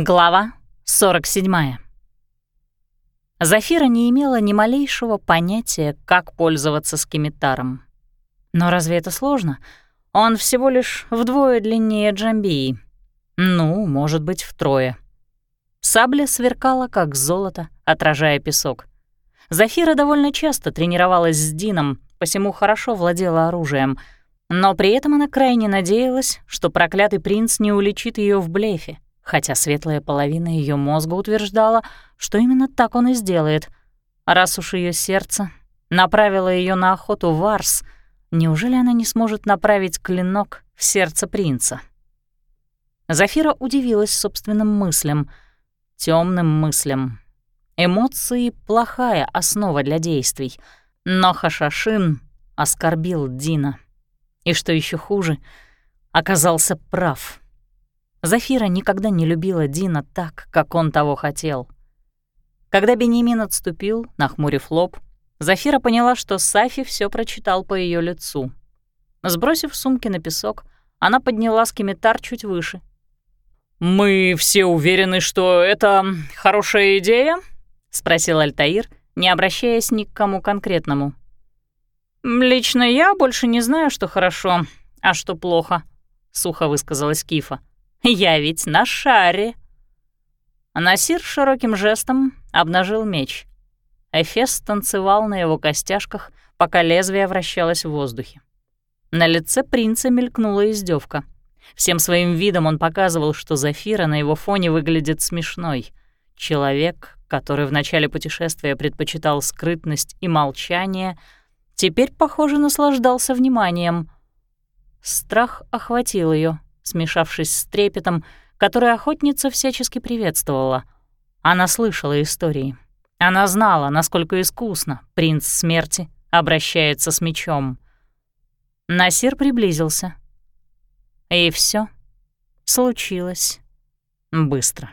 Глава 47. Зафира не имела ни малейшего понятия, как пользоваться скимитаром. Но разве это сложно? Он всего лишь вдвое длиннее Джамбии. Ну, может быть, втрое. Сабля сверкала, как золото, отражая песок. Зафира довольно часто тренировалась с Дином, посему хорошо владела оружием, но при этом она крайне надеялась, что проклятый принц не уличит ее в блефе хотя светлая половина ее мозга утверждала, что именно так он и сделает. Раз уж ее сердце направило ее на охоту в Арс, неужели она не сможет направить клинок в сердце принца? Зафира удивилась собственным мыслям, темным мыслям. Эмоции — плохая основа для действий, но Хашашин оскорбил Дина. И что еще хуже, оказался прав — Зафира никогда не любила Дина так, как он того хотел. Когда Бенемин отступил, нахмурив лоб, Зафира поняла, что Сафи все прочитал по ее лицу. Сбросив сумки на песок, она подняла скимитар чуть выше. «Мы все уверены, что это хорошая идея?» — спросил Альтаир, не обращаясь ни к кому конкретному. «Лично я больше не знаю, что хорошо, а что плохо», — сухо высказалась Кифа. Я ведь на шаре». Насир широким жестом обнажил меч. Эфес танцевал на его костяшках, пока лезвие вращалось в воздухе. На лице принца мелькнула издевка. Всем своим видом он показывал, что Зафира на его фоне выглядит смешной. Человек, который в начале путешествия предпочитал скрытность и молчание, теперь, похоже, наслаждался вниманием. Страх охватил ее смешавшись с трепетом, который охотница всячески приветствовала. Она слышала истории. Она знала, насколько искусно принц смерти обращается с мечом. Насир приблизился. И все случилось быстро.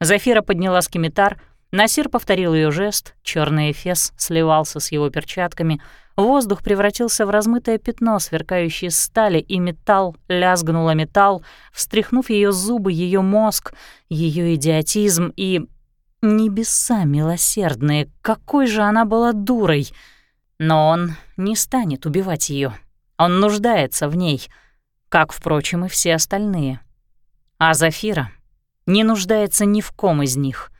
Зафира подняла скимитар, Насир повторил ее жест, черный эфес сливался с его перчатками, воздух превратился в размытое пятно, сверкающее стали, и металл лязгнула металл, встряхнув ее зубы, ее мозг, ее идиотизм и... Небеса милосердные, какой же она была дурой! Но он не станет убивать ее. Он нуждается в ней, как, впрочем, и все остальные. А Зафира не нуждается ни в ком из них —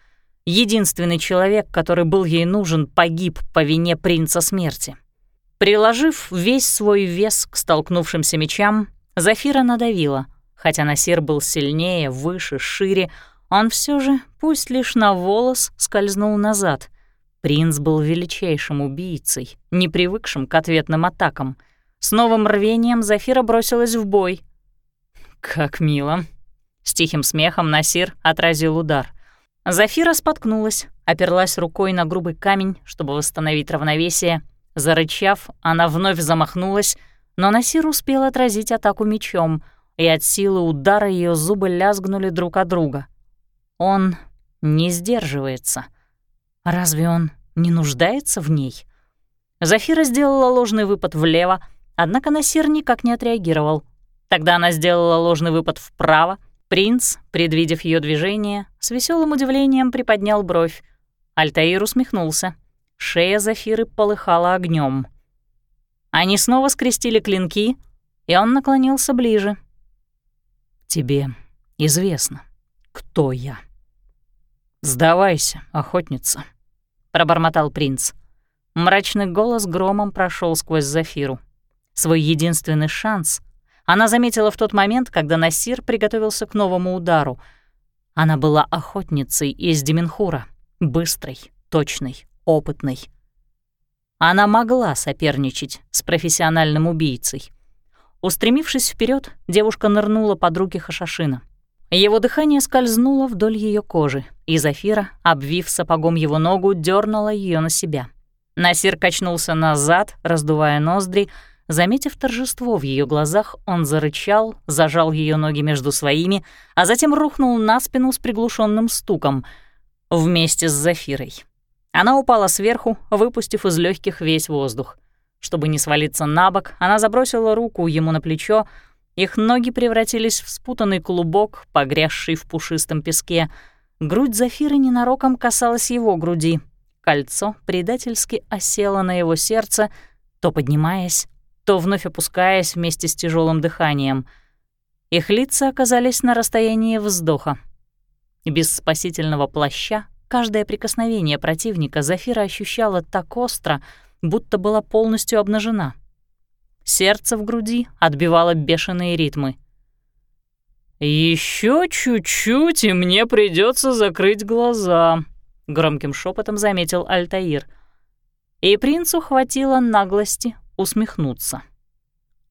Единственный человек, который был ей нужен, погиб по вине принца смерти. Приложив весь свой вес к столкнувшимся мечам, Зафира надавила. Хотя Насир был сильнее, выше, шире, он все же, пусть лишь на волос, скользнул назад. Принц был величайшим убийцей, не привыкшим к ответным атакам. С новым рвением Зафира бросилась в бой. «Как мило!» С тихим смехом Насир отразил удар. Зафира споткнулась, оперлась рукой на грубый камень, чтобы восстановить равновесие. Зарычав, она вновь замахнулась, но Насир успел отразить атаку мечом, и от силы удара ее зубы лязгнули друг от друга. Он не сдерживается. Разве он не нуждается в ней? Зафира сделала ложный выпад влево, однако Насир никак не отреагировал. Тогда она сделала ложный выпад вправо, Принц, предвидев ее движение, с веселым удивлением приподнял бровь. Альтаир усмехнулся. Шея Зафиры полыхала огнем. Они снова скрестили клинки, и он наклонился ближе. «Тебе известно, кто я». «Сдавайся, охотница», — пробормотал принц. Мрачный голос громом прошел сквозь Зафиру. Свой единственный шанс она заметила в тот момент, когда Насир приготовился к новому удару. Она была охотницей из Деменхура, быстрой, точной, опытной. Она могла соперничать с профессиональным убийцей. Устремившись вперед, девушка нырнула под руки Хашашина. Его дыхание скользнуло вдоль ее кожи, и Зафира, обвив сапогом его ногу, дернула ее на себя. Насир качнулся назад, раздувая ноздри, Заметив торжество в ее глазах, он зарычал, зажал ее ноги между своими, а затем рухнул на спину с приглушенным стуком вместе с Зафирой. Она упала сверху, выпустив из легких весь воздух. Чтобы не свалиться на бок, она забросила руку ему на плечо Их ноги превратились в спутанный клубок, погрязший в пушистом песке. Грудь Зафиры ненароком касалась его груди. Кольцо предательски осело на его сердце, то поднимаясь, то вновь опускаясь вместе с тяжелым дыханием. Их лица оказались на расстоянии вздоха. Без спасительного плаща каждое прикосновение противника Зафира ощущала так остро, будто была полностью обнажена — Сердце в груди отбивало бешеные ритмы. Еще чуть-чуть, и мне придется закрыть глаза», — громким шепотом заметил Альтаир. И принцу хватило наглости усмехнуться.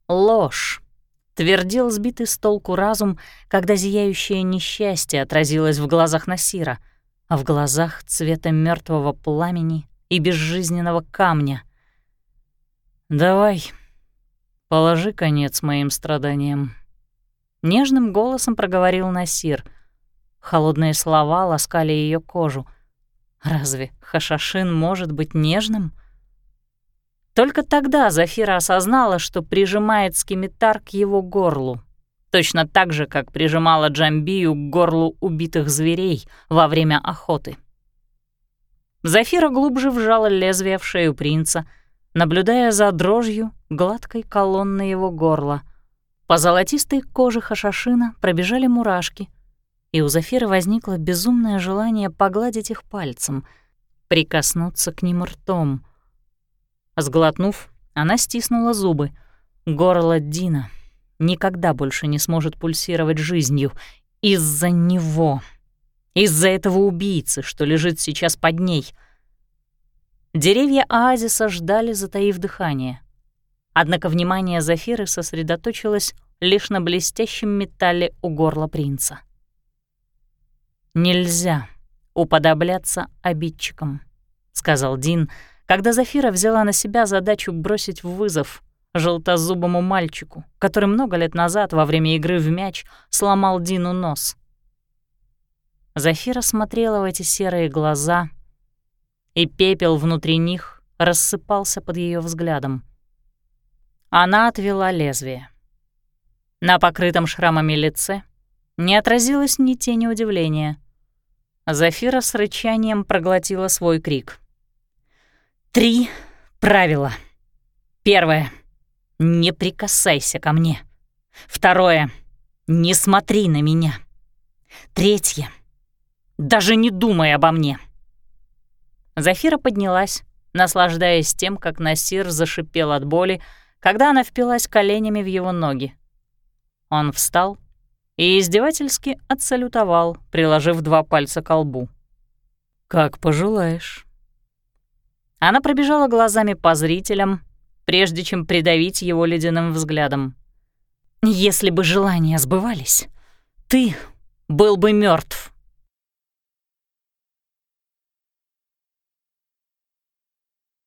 «Ложь», — твердил сбитый с толку разум, когда зияющее несчастье отразилось в глазах Насира, а в глазах цвета мертвого пламени и безжизненного камня. «Давай», Положи конец моим страданиям. Нежным голосом проговорил Насир. Холодные слова ласкали ее кожу. Разве Хашашин может быть нежным? Только тогда Зафира осознала, что прижимает скимитар к его горлу. Точно так же, как прижимала Джамбию к горлу убитых зверей во время охоты. Зафира глубже вжала лезвие в шею принца — наблюдая за дрожью гладкой колонны его горла. По золотистой коже хашашина пробежали мурашки, и у Зафиры возникло безумное желание погладить их пальцем, прикоснуться к ним ртом. Сглотнув, она стиснула зубы. Горло Дина никогда больше не сможет пульсировать жизнью из-за него, из-за этого убийцы, что лежит сейчас под ней — Деревья оазиса ждали, затаив дыхание. Однако внимание Зафиры сосредоточилось лишь на блестящем металле у горла принца. «Нельзя уподобляться обидчикам», — сказал Дин, когда Зафира взяла на себя задачу бросить вызов желтозубому мальчику, который много лет назад во время игры в мяч сломал Дину нос. Зафира смотрела в эти серые глаза — и пепел внутри них рассыпался под ее взглядом. Она отвела лезвие. На покрытом шрамами лице не отразилось ни тени удивления. Зафира с рычанием проглотила свой крик. «Три правила. Первое — не прикасайся ко мне. Второе — не смотри на меня. Третье — даже не думай обо мне». Зафира поднялась, наслаждаясь тем, как Насир зашипел от боли, когда она впилась коленями в его ноги. Он встал и издевательски отсалютовал, приложив два пальца к лбу. «Как пожелаешь». Она пробежала глазами по зрителям, прежде чем придавить его ледяным взглядом. «Если бы желания сбывались, ты был бы мертв.